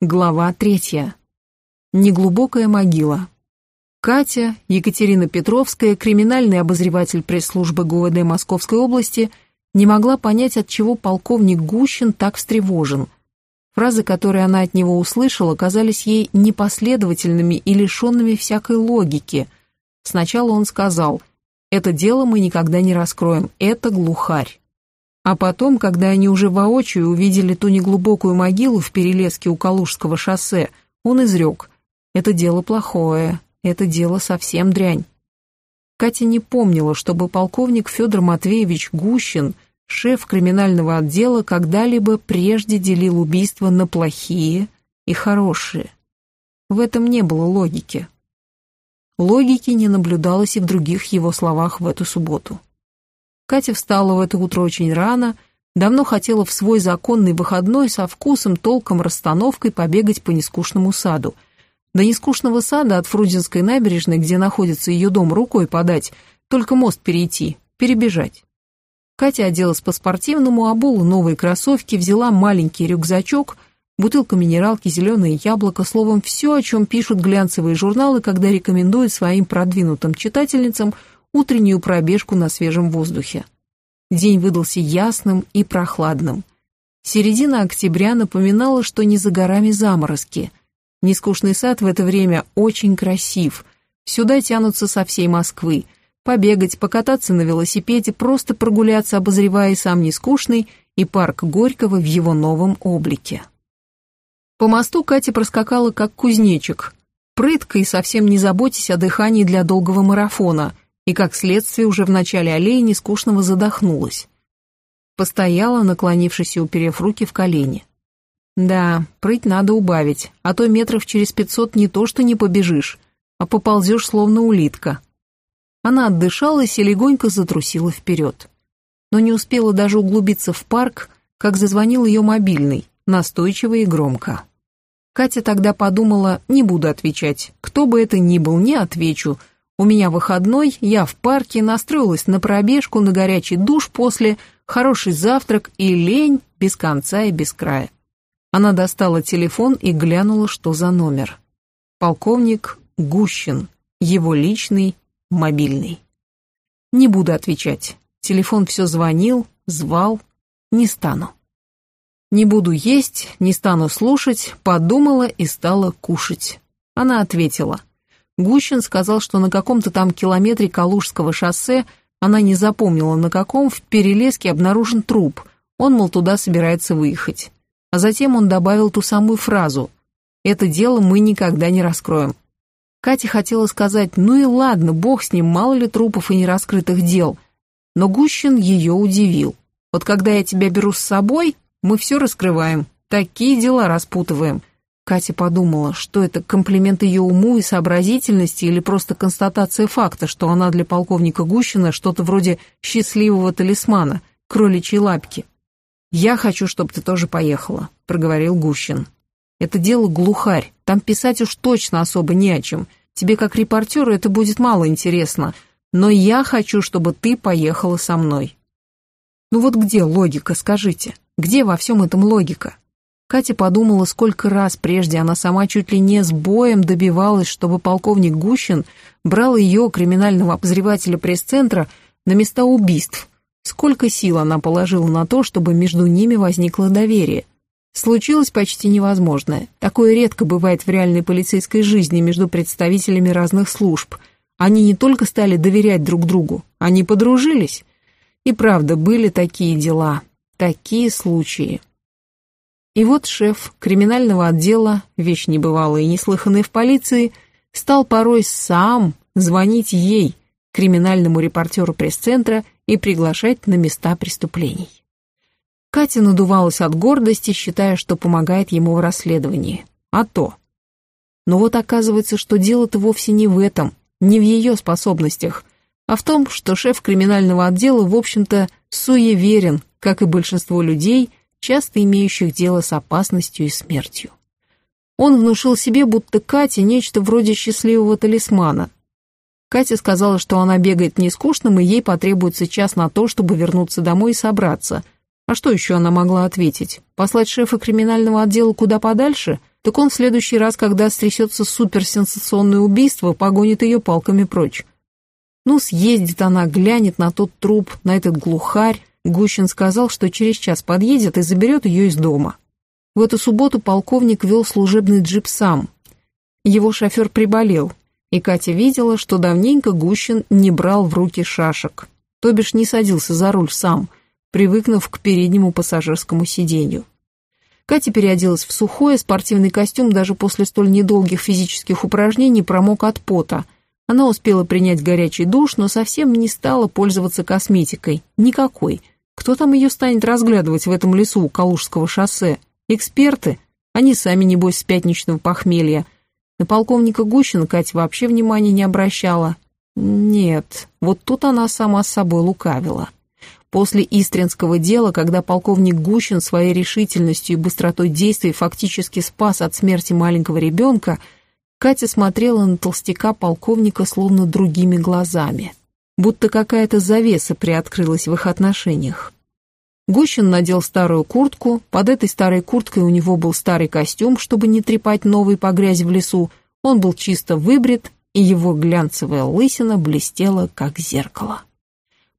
Глава третья. Неглубокая могила. Катя, Екатерина Петровская, криминальный обозреватель пресс-службы ГУВД Московской области, не могла понять, от чего полковник Гущин так встревожен. Фразы, которые она от него услышала, казались ей непоследовательными и лишенными всякой логики. Сначала он сказал «Это дело мы никогда не раскроем, это глухарь». А потом, когда они уже воочию увидели ту неглубокую могилу в перелеске у Калужского шоссе, он изрек «Это дело плохое, это дело совсем дрянь». Катя не помнила, чтобы полковник Федор Матвеевич Гущин, шеф криминального отдела, когда-либо прежде делил убийства на плохие и хорошие. В этом не было логики. Логики не наблюдалось и в других его словах в эту субботу. Катя встала в это утро очень рано, давно хотела в свой законный выходной со вкусом, толком, расстановкой побегать по нескучному саду. До нескучного сада от Фрунзенской набережной, где находится ее дом, рукой подать, только мост перейти, перебежать. Катя оделась по-спортивному, обула новые кроссовки, взяла маленький рюкзачок, бутылка минералки, зеленое яблоко, словом, все, о чем пишут глянцевые журналы, когда рекомендуют своим продвинутым читательницам – утреннюю пробежку на свежем воздухе. День выдался ясным и прохладным. Середина октября напоминала, что не за горами заморозки. Нескучный сад в это время очень красив. Сюда тянутся со всей Москвы. Побегать, покататься на велосипеде, просто прогуляться, обозревая сам нескучный и парк Горького в его новом облике. По мосту Катя проскакала как кузнечик, прытко и совсем не заботясь о дыхании для долгого марафона – и, как следствие, уже в начале аллеи нескучного задохнулась. Постояла, наклонившись и уперев руки в колени. Да, прыть надо убавить, а то метров через пятьсот не то что не побежишь, а поползешь словно улитка. Она отдышалась и легонько затрусила вперед. Но не успела даже углубиться в парк, как зазвонил ее мобильный, настойчиво и громко. Катя тогда подумала, не буду отвечать, кто бы это ни был, не отвечу, у меня выходной, я в парке, настроилась на пробежку, на горячий душ после, хороший завтрак и лень без конца и без края. Она достала телефон и глянула, что за номер. Полковник Гущин, его личный, мобильный. Не буду отвечать. Телефон все звонил, звал, не стану. Не буду есть, не стану слушать, подумала и стала кушать. Она ответила – Гущин сказал, что на каком-то там километре Калужского шоссе, она не запомнила на каком, в Перелеске обнаружен труп. Он, мол, туда собирается выехать. А затем он добавил ту самую фразу «Это дело мы никогда не раскроем». Катя хотела сказать «Ну и ладно, бог с ним, мало ли трупов и нераскрытых дел». Но Гущин ее удивил. «Вот когда я тебя беру с собой, мы все раскрываем, такие дела распутываем». Катя подумала, что это комплимент ее уму и сообразительности или просто констатация факта, что она для полковника Гущина что-то вроде счастливого талисмана, кроличьей лапки. «Я хочу, чтобы ты тоже поехала», — проговорил Гущин. «Это дело глухарь, там писать уж точно особо не о чем. Тебе как репортеру это будет мало интересно, но я хочу, чтобы ты поехала со мной». Ну вот где логика, скажите? Где во всем этом логика? Катя подумала, сколько раз прежде она сама чуть ли не с боем добивалась, чтобы полковник Гущин брал ее, криминального обозревателя пресс-центра, на места убийств. Сколько сил она положила на то, чтобы между ними возникло доверие. Случилось почти невозможное. Такое редко бывает в реальной полицейской жизни между представителями разных служб. Они не только стали доверять друг другу, они подружились. И правда, были такие дела, такие случаи. И вот шеф криминального отдела, вещь небывалая и неслыханная в полиции, стал порой сам звонить ей, криминальному репортеру пресс-центра, и приглашать на места преступлений. Катя надувалась от гордости, считая, что помогает ему в расследовании. А то. Но вот оказывается, что дело-то вовсе не в этом, не в ее способностях, а в том, что шеф криминального отдела, в общем-то, суеверен, как и большинство людей – часто имеющих дело с опасностью и смертью. Он внушил себе, будто Катя нечто вроде счастливого талисмана. Катя сказала, что она бегает не скучным, и ей потребуется час на то, чтобы вернуться домой и собраться. А что еще она могла ответить? Послать шефа криминального отдела куда подальше? так он в следующий раз, когда стрясется суперсенсационное убийство, погонит ее палками прочь. Ну, съездит она, глянет на тот труп, на этот глухарь. Гущин сказал, что через час подъедет и заберет ее из дома. В эту субботу полковник вел служебный джип сам. Его шофер приболел, и Катя видела, что давненько Гущин не брал в руки шашек, то бишь не садился за руль сам, привыкнув к переднему пассажирскому сиденью. Катя переоделась в сухое, спортивный костюм даже после столь недолгих физических упражнений промок от пота – она успела принять горячий душ, но совсем не стала пользоваться косметикой. Никакой. Кто там ее станет разглядывать в этом лесу у Калужского шоссе? Эксперты? Они сами, небось, с пятничного похмелья. На полковника Гущина Катя вообще внимания не обращала. Нет, вот тут она сама с собой лукавила. После Истринского дела, когда полковник Гущин своей решительностью и быстротой действий фактически спас от смерти маленького ребенка, Катя смотрела на толстяка полковника словно другими глазами, будто какая-то завеса приоткрылась в их отношениях. Гущин надел старую куртку, под этой старой курткой у него был старый костюм, чтобы не трепать новый по грязи в лесу, он был чисто выбрит, и его глянцевая лысина блестела, как зеркало.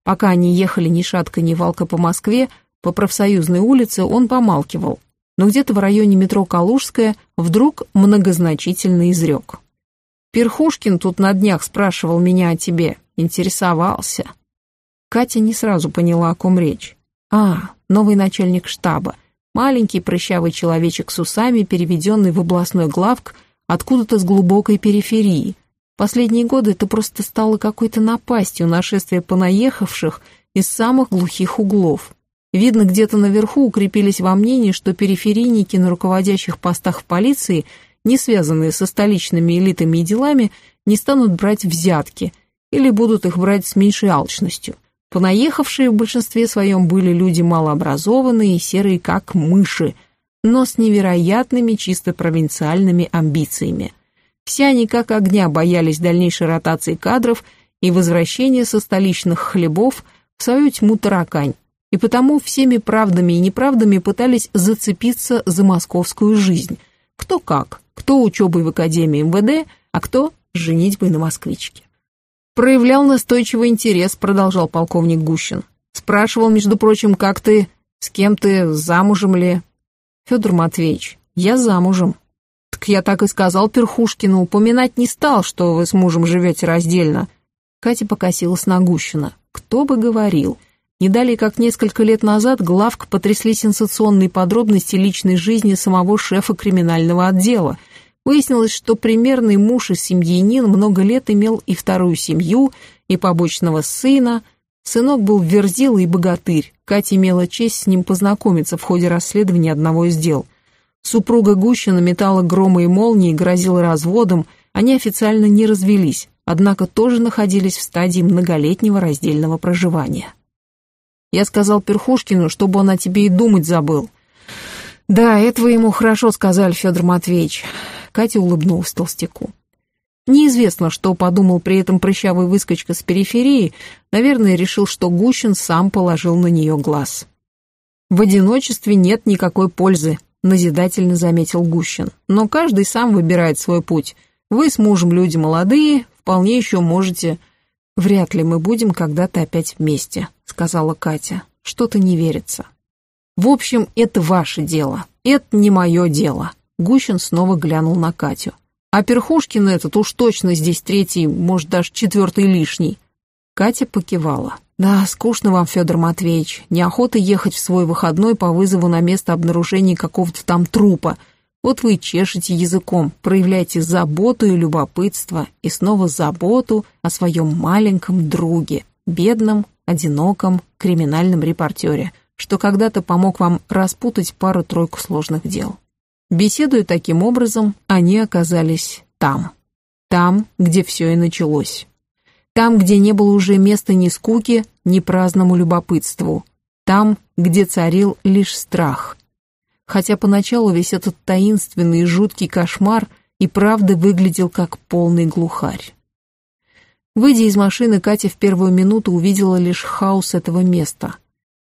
Пока они ехали ни шатка, ни валка по Москве, по профсоюзной улице он помалкивал, но где-то в районе метро Калужская вдруг многозначительно изрек. «Перхушкин тут на днях спрашивал меня о тебе, интересовался». Катя не сразу поняла, о ком речь. «А, новый начальник штаба, маленький прыщавый человечек с усами, переведенный в областной главк откуда-то с глубокой периферии. Последние годы это просто стало какой-то напастью нашествия понаехавших из самых глухих углов. Видно, где-то наверху укрепились во мнении, что периферийники на руководящих постах в полиции, не связанные со столичными элитами и делами, не станут брать взятки или будут их брать с меньшей алчностью. Понаехавшие в большинстве своем были люди малообразованные и серые как мыши, но с невероятными чисто провинциальными амбициями. Все они как огня боялись дальнейшей ротации кадров и возвращения со столичных хлебов в свою тьму таракань, и потому всеми правдами и неправдами пытались зацепиться за московскую жизнь. Кто как, кто учебой в Академии МВД, а кто женитьбой на москвичке. Проявлял настойчивый интерес, продолжал полковник Гущин. Спрашивал, между прочим, как ты, с кем ты, замужем ли? Федор Матвеевич, я замужем. Так я так и сказал Перхушкину, упоминать не стал, что вы с мужем живете раздельно. Катя покосилась на Гущина. Кто бы говорил. Не далее, как несколько лет назад, главк потрясли сенсационные подробности личной жизни самого шефа криминального отдела. Выяснилось, что примерный муж и семьянин много лет имел и вторую семью, и побочного сына. Сынок был верзила и богатырь. Катя имела честь с ним познакомиться в ходе расследования одного из дел. Супруга Гущина метала громы и молнии, грозила разводом, они официально не развелись, однако тоже находились в стадии многолетнего раздельного проживания. Я сказал Перхушкину, чтобы он о тебе и думать забыл. Да, этого ему хорошо сказали, Федор Матвеевич. Катя улыбнулась толстяку. Неизвестно, что подумал при этом прыщавый выскочка с периферии, наверное, решил, что Гущин сам положил на нее глаз. «В одиночестве нет никакой пользы», — назидательно заметил Гущин. «Но каждый сам выбирает свой путь. Вы с мужем люди молодые, вполне еще можете...» «Вряд ли мы будем когда-то опять вместе», — сказала Катя. «Что-то не верится». «В общем, это ваше дело. Это не мое дело». Гущин снова глянул на Катю. «А Перхушкин этот уж точно здесь третий, может, даже четвертый лишний». Катя покивала. «Да, скучно вам, Федор Матвеевич. Неохота ехать в свой выходной по вызову на место обнаружения какого-то там трупа. Вот вы чешете языком, проявляете заботу и любопытство, и снова заботу о своем маленьком друге, бедном, одиноком, криминальном репортере, что когда-то помог вам распутать пару-тройку сложных дел. Беседуя таким образом, они оказались там. Там, где все и началось. Там, где не было уже места ни скуки, ни праздному любопытству. Там, где царил лишь страх – хотя поначалу весь этот таинственный и жуткий кошмар и правда выглядел как полный глухарь. Выйдя из машины, Катя в первую минуту увидела лишь хаос этого места.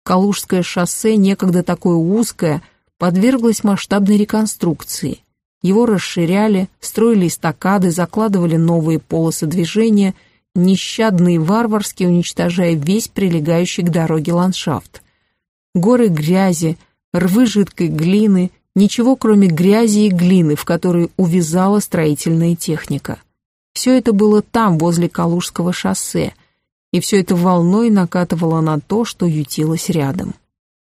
Калужское шоссе, некогда такое узкое, подверглось масштабной реконструкции. Его расширяли, строили эстакады, закладывали новые полосы движения, нещадно и варварски уничтожая весь прилегающий к дороге ландшафт. Горы грязи, рвы жидкой глины, ничего кроме грязи и глины, в которой увязала строительная техника. Все это было там, возле Калужского шоссе, и все это волной накатывало на то, что ютилось рядом.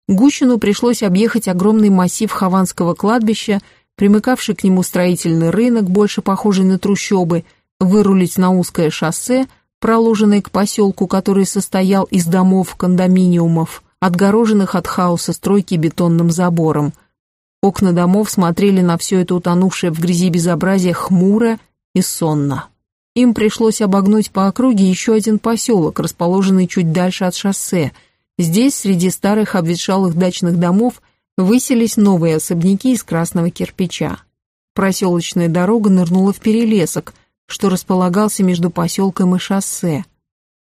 Гущину пришлось объехать огромный массив Хованского кладбища, примыкавший к нему строительный рынок, больше похожий на трущобы, вырулить на узкое шоссе, проложенное к поселку, который состоял из домов кондоминиумов, отгороженных от хаоса стройки бетонным забором. Окна домов смотрели на все это утонувшее в грязи безобразие хмуро и сонно. Им пришлось обогнуть по округе еще один поселок, расположенный чуть дальше от шоссе. Здесь, среди старых обветшалых дачных домов, высились новые особняки из красного кирпича. Проселочная дорога нырнула в перелесок, что располагался между поселком и шоссе.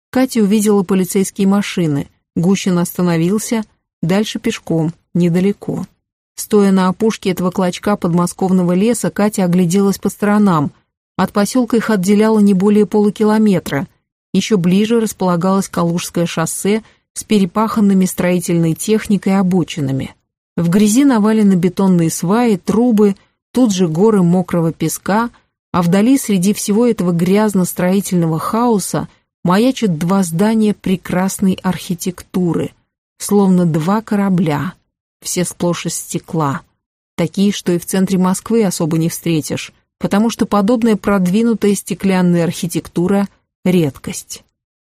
Катя увидела полицейские машины. Гущин остановился, дальше пешком, недалеко. Стоя на опушке этого клочка подмосковного леса, Катя огляделась по сторонам – от поселка их отделяло не более полукилометра. Еще ближе располагалось Калужское шоссе с перепаханными строительной техникой обочинами. В грязи навалены бетонные сваи, трубы, тут же горы мокрого песка, а вдали среди всего этого грязно-строительного хаоса маячат два здания прекрасной архитектуры, словно два корабля, все сплошь из стекла, такие, что и в центре Москвы особо не встретишь, потому что подобная продвинутая стеклянная архитектура – редкость.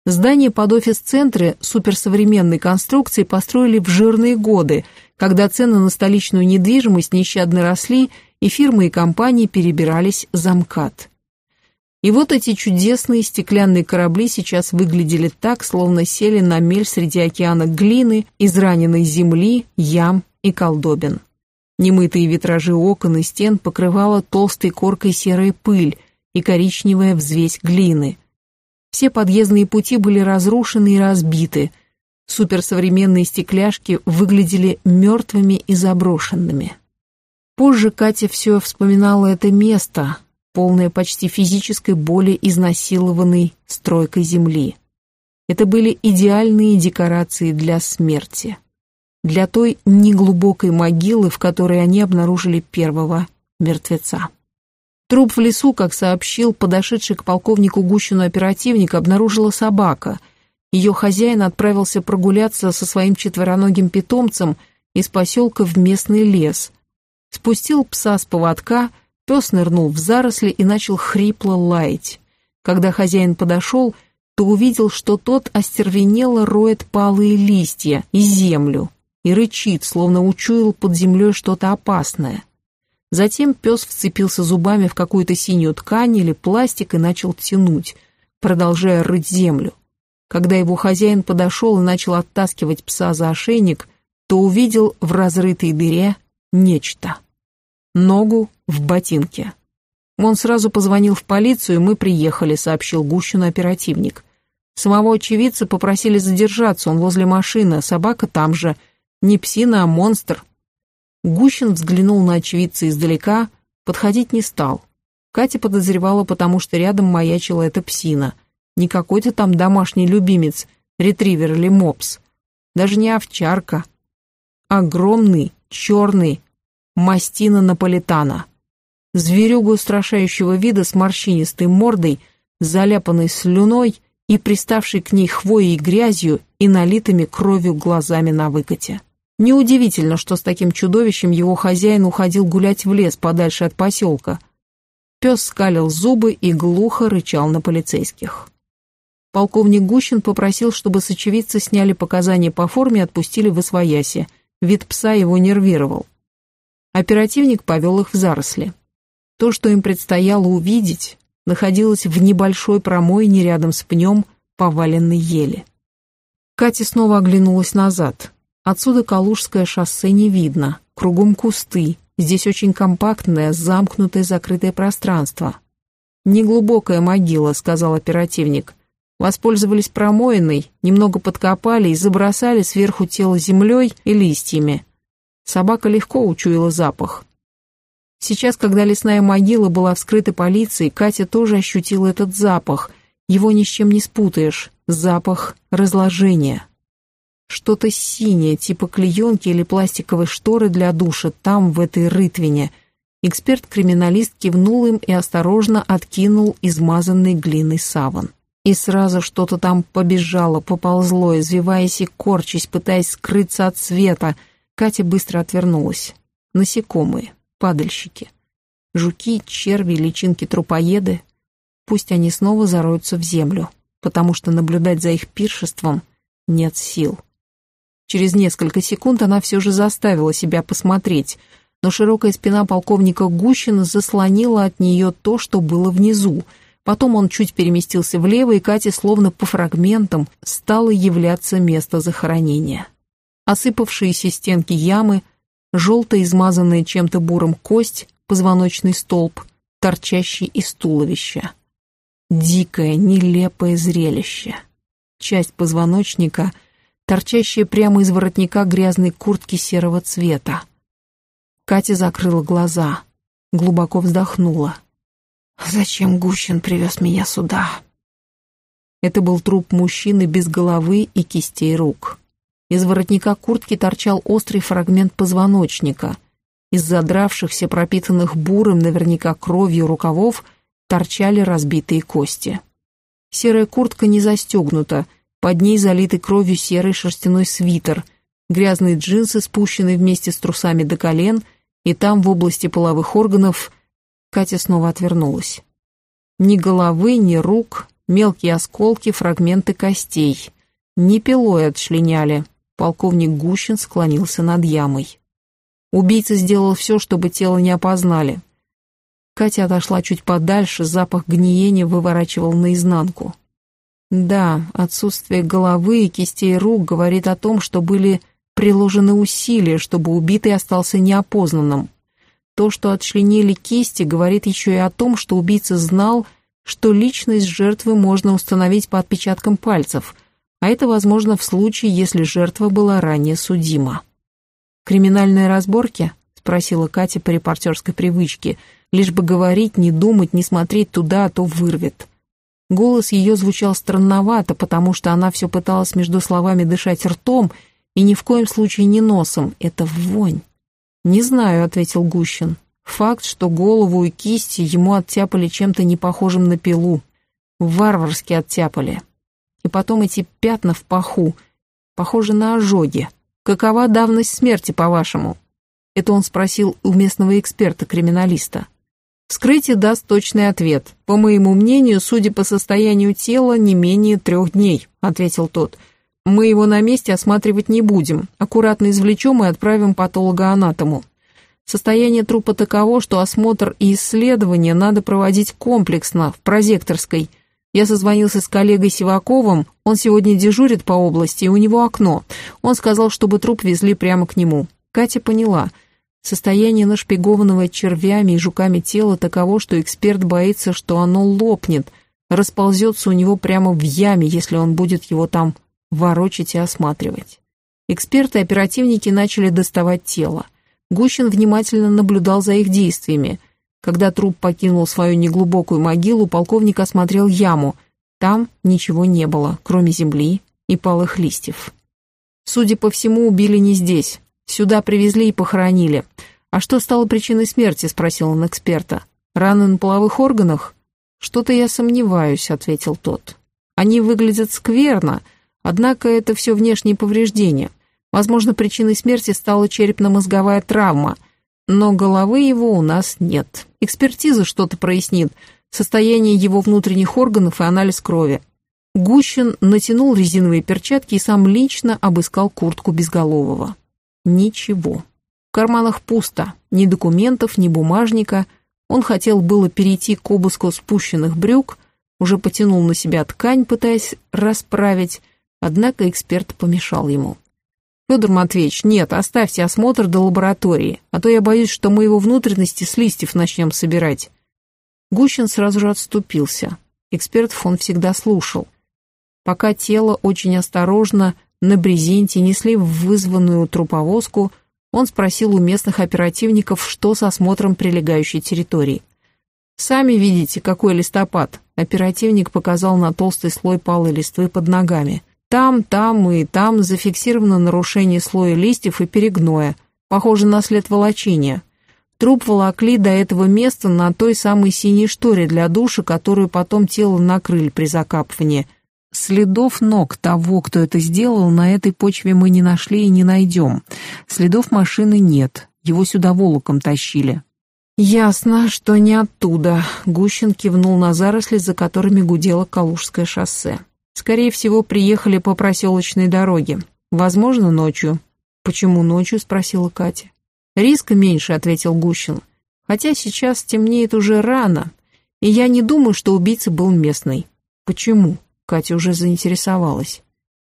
Здания под офис-центры суперсовременной конструкции построили в жирные годы, когда цены на столичную недвижимость нещадно росли, и фирмы и компании перебирались за МКАД. И вот эти чудесные стеклянные корабли сейчас выглядели так, словно сели на мель среди океана глины, израненной земли, ям и колдобин. Немытые витражи окон и стен покрывала толстой коркой серая пыль и коричневая взвесь глины. Все подъездные пути были разрушены и разбиты. Суперсовременные стекляшки выглядели мертвыми и заброшенными. Позже Катя все вспоминала это место, полное почти физической боли изнасилованной стройкой земли. Это были идеальные декорации для смерти для той неглубокой могилы, в которой они обнаружили первого мертвеца. Труп в лесу, как сообщил подошедший к полковнику Гущину оперативник, обнаружила собака. Ее хозяин отправился прогуляться со своим четвероногим питомцем из поселка в местный лес. Спустил пса с поводка, пес нырнул в заросли и начал хрипло лаять. Когда хозяин подошел, то увидел, что тот остервенело роет палые листья и землю и рычит, словно учуял под землей что-то опасное. Затем пес вцепился зубами в какую-то синюю ткань или пластик и начал тянуть, продолжая рыть землю. Когда его хозяин подошел и начал оттаскивать пса за ошейник, то увидел в разрытой дыре нечто. Ногу в ботинке. Он сразу позвонил в полицию, и мы приехали, сообщил Гущину оперативник. Самого очевидца попросили задержаться, он возле машины, собака там же – не псина, а монстр. Гущин взглянул на очевидца издалека, подходить не стал. Катя подозревала, потому что рядом маячила эта псина. Не какой-то там домашний любимец, ретривер или мопс. Даже не овчарка. Огромный, черный, мастина наполитана. Зверюга устрашающего вида с морщинистой мордой, заляпанной слюной и приставшей к ней хвоей и грязью и налитыми кровью глазами на выкате. Неудивительно, что с таким чудовищем его хозяин уходил гулять в лес подальше от поселка. Пес скалил зубы и глухо рычал на полицейских. Полковник Гущин попросил, чтобы с очевидца сняли показания по форме и отпустили в освояси. Вид пса его нервировал. Оперативник повел их в заросли. То, что им предстояло увидеть, находилось в небольшой промойне рядом с пнем поваленной ели. Катя снова оглянулась назад. Отсюда Калужское шоссе не видно, кругом кусты, здесь очень компактное, замкнутое, закрытое пространство. «Неглубокая могила», — сказал оперативник. Воспользовались промоиной, немного подкопали и забросали сверху тело землей и листьями. Собака легко учуяла запах. Сейчас, когда лесная могила была вскрыта полицией, Катя тоже ощутила этот запах. Его ни с чем не спутаешь. Запах разложения. Что-то синее, типа клеенки или пластиковой шторы для душа, там, в этой рытвине. Эксперт-криминалист кивнул им и осторожно откинул измазанный глиной саван. И сразу что-то там побежало, поползло, извиваясь и корчась, пытаясь скрыться от света. Катя быстро отвернулась. Насекомые, падальщики. Жуки, черви, личинки-трупоеды. Пусть они снова зароются в землю, потому что наблюдать за их пиршеством нет сил. Через несколько секунд она все же заставила себя посмотреть — но широкая спина полковника Гущина заслонила от нее то, что было внизу. Потом он чуть переместился влево, и Кате словно по фрагментам стало являться место захоронения. Осыпавшиеся стенки ямы, желто измазанная чем-то буром кость, позвоночный столб, торчащий из туловища. Дикое, нелепое зрелище. Часть позвоночника, торчащая прямо из воротника грязной куртки серого цвета. Катя закрыла глаза, глубоко вздохнула. «Зачем Гущин привез меня сюда?» Это был труп мужчины без головы и кистей рук. Из воротника куртки торчал острый фрагмент позвоночника. Из задравшихся, пропитанных бурым, наверняка кровью рукавов, торчали разбитые кости. Серая куртка не застегнута, под ней залитый кровью серый шерстяной свитер, грязные джинсы, спущенные вместе с трусами до колен — и там, в области половых органов, Катя снова отвернулась. Ни головы, ни рук, мелкие осколки, фрагменты костей. Не пилой отшлиняли. Полковник Гущин склонился над ямой. Убийца сделал все, чтобы тело не опознали. Катя отошла чуть подальше, запах гниения выворачивал наизнанку. Да, отсутствие головы и кистей рук говорит о том, что были приложены усилия, чтобы убитый остался неопознанным. То, что отчленили кисти, говорит еще и о том, что убийца знал, что личность жертвы можно установить по отпечаткам пальцев, а это возможно в случае, если жертва была ранее судима. «Криминальные разборки?» — спросила Катя по репортерской привычке, лишь бы говорить, не думать, не смотреть туда, а то вырвет. Голос ее звучал странновато, потому что она все пыталась между словами дышать ртом — и ни в коем случае не носом, это вонь. «Не знаю», — ответил Гущин. «Факт, что голову и кисти ему оттяпали чем-то не похожим на пилу. Варварски оттяпали. И потом эти пятна в паху, похожи на ожоги. Какова давность смерти, по-вашему?» Это он спросил у местного эксперта-криминалиста. Вскрытие даст точный ответ. По моему мнению, судя по состоянию тела, не менее трех дней, ответил тот. Мы его на месте осматривать не будем, аккуратно извлечем и отправим патологоанатому. Состояние трупа таково, что осмотр и исследование надо проводить комплексно, в прозекторской. Я созвонился с коллегой Сиваковым, он сегодня дежурит по области, и у него окно. Он сказал, чтобы труп везли прямо к нему. Катя поняла. Состояние нашпигованного червями и жуками тела таково, что эксперт боится, что оно лопнет, расползется у него прямо в яме, если он будет его там ворочать и осматривать. Эксперты-оперативники начали доставать тело. Гущин внимательно наблюдал за их действиями. Когда труп покинул свою неглубокую могилу, полковник осмотрел яму. Там ничего не было, кроме земли и палых листьев. Судя по всему, убили не здесь. Сюда привезли и похоронили. А что стало причиной смерти, спросил он эксперта. Раны на половых органах? Что-то я сомневаюсь, ответил тот. Они выглядят скверно, Однако это все внешние повреждения. Возможно, причиной смерти стала черепно-мозговая травма, но головы его у нас нет. Экспертиза что-то прояснит, состояние его внутренних органов и анализ крови. Гущин натянул резиновые перчатки и сам лично обыскал куртку безголового. Ничего. В карманах пусто, ни документов, ни бумажника. Он хотел было перейти к обыску спущенных брюк, уже потянул на себя ткань, пытаясь расправить, Однако эксперт помешал ему. «Федор Матвеевич, нет, оставьте осмотр до лаборатории, а то я боюсь, что мы его внутренности с листьев начнем собирать». Гущин сразу же отступился. Экспертов он всегда слушал. Пока тело очень осторожно на брезенте несли в вызванную труповозку, Он спросил у местных оперативников, что с осмотром прилегающей территории. «Сами видите, какой листопад», — оперативник показал на толстый слой палой листвы под ногами. «Там, там и там зафиксировано нарушение слоя листьев и перегноя, похоже на след волочения. Труп волокли до этого места на той самой синей шторе для душа, которую потом тело накрыли при закапывании. Следов ног того, кто это сделал, на этой почве мы не нашли и не найдем. Следов машины нет, его сюда волоком тащили. «Ясно, что не оттуда», — Гущин кивнул на заросли, за которыми гудело Калужское шоссе. «Скорее всего, приехали по проселочной дороге. Возможно, ночью». «Почему ночью?» — спросила Катя. «Риска меньше», — ответил Гущин. «Хотя сейчас темнеет уже рано, и я не думаю, что убийца был местный». «Почему?» — Катя уже заинтересовалась.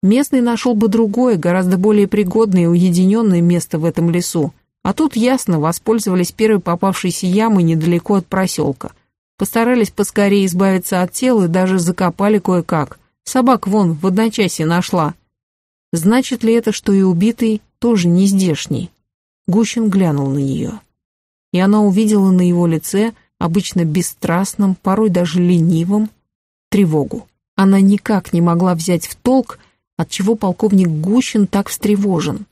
«Местный нашел бы другое, гораздо более пригодное и уединенное место в этом лесу, а тут ясно воспользовались первой попавшейся ямой недалеко от проселка. Постарались поскорее избавиться от тела и даже закопали кое-как. Собак вон в одночасье нашла. Значит ли это, что и убитый тоже не здешний?» Гущин глянул на нее. И она увидела на его лице, обычно бесстрастном, порой даже ленивом, тревогу. Она никак не могла взять в толк, отчего полковник Гущин так встревожен.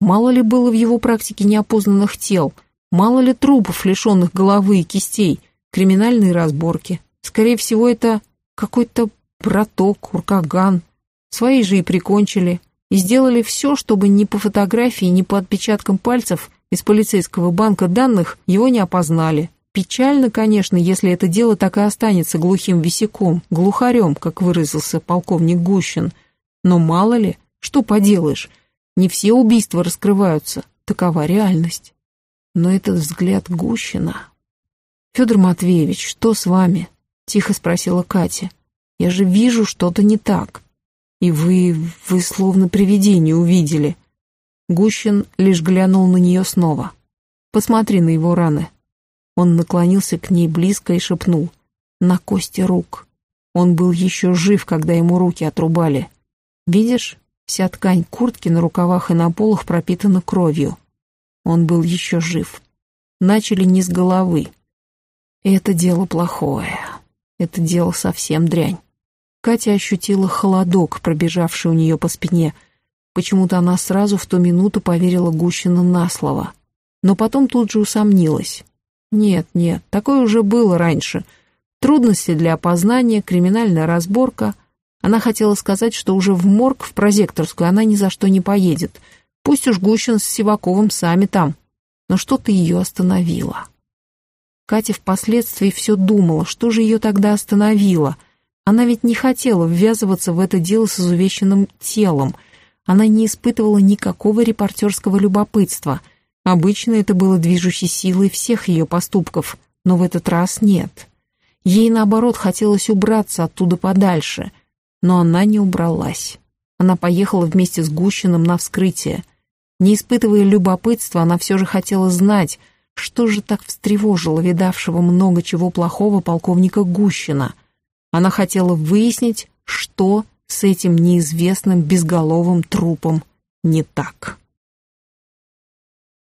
Мало ли было в его практике неопознанных тел, мало ли трупов, лишенных головы и кистей, криминальные разборки. Скорее всего, это какой-то браток, уркаган. Свои же и прикончили и сделали все, чтобы ни по фотографии, ни по отпечаткам пальцев из полицейского банка данных его не опознали. Печально, конечно, если это дело так и останется глухим висяком, глухарем, как выразился полковник Гущин. Но мало ли, что поделаешь, не все убийства раскрываются, такова реальность. Но этот взгляд Гущина... «Федор Матвеевич, что с вами?» — тихо спросила Катя. «Я же вижу, что-то не так». И вы... вы словно привидение увидели. Гущин лишь глянул на нее снова. Посмотри на его раны. Он наклонился к ней близко и шепнул. На кости рук. Он был еще жив, когда ему руки отрубали. Видишь, вся ткань куртки на рукавах и на полах пропитана кровью. Он был еще жив. Начали не с головы. Это дело плохое. Это дело совсем дрянь. Катя ощутила холодок, пробежавший у нее по спине. Почему-то она сразу в ту минуту поверила Гущину на слово. Но потом тут же усомнилась. Нет, нет, такое уже было раньше. Трудности для опознания, криминальная разборка. Она хотела сказать, что уже в морг, в прозекторскую, она ни за что не поедет. Пусть уж Гущин с Сиваковым сами там. Но что-то ее остановило. Катя впоследствии все думала, что же ее тогда остановило — она ведь не хотела ввязываться в это дело с изувеченным телом. Она не испытывала никакого репортерского любопытства. Обычно это было движущей силой всех ее поступков, но в этот раз нет. Ей, наоборот, хотелось убраться оттуда подальше, но она не убралась. Она поехала вместе с Гущиным на вскрытие. Не испытывая любопытства, она все же хотела знать, что же так встревожило видавшего много чего плохого полковника Гущина — она хотела выяснить, что с этим неизвестным безголовым трупом не так.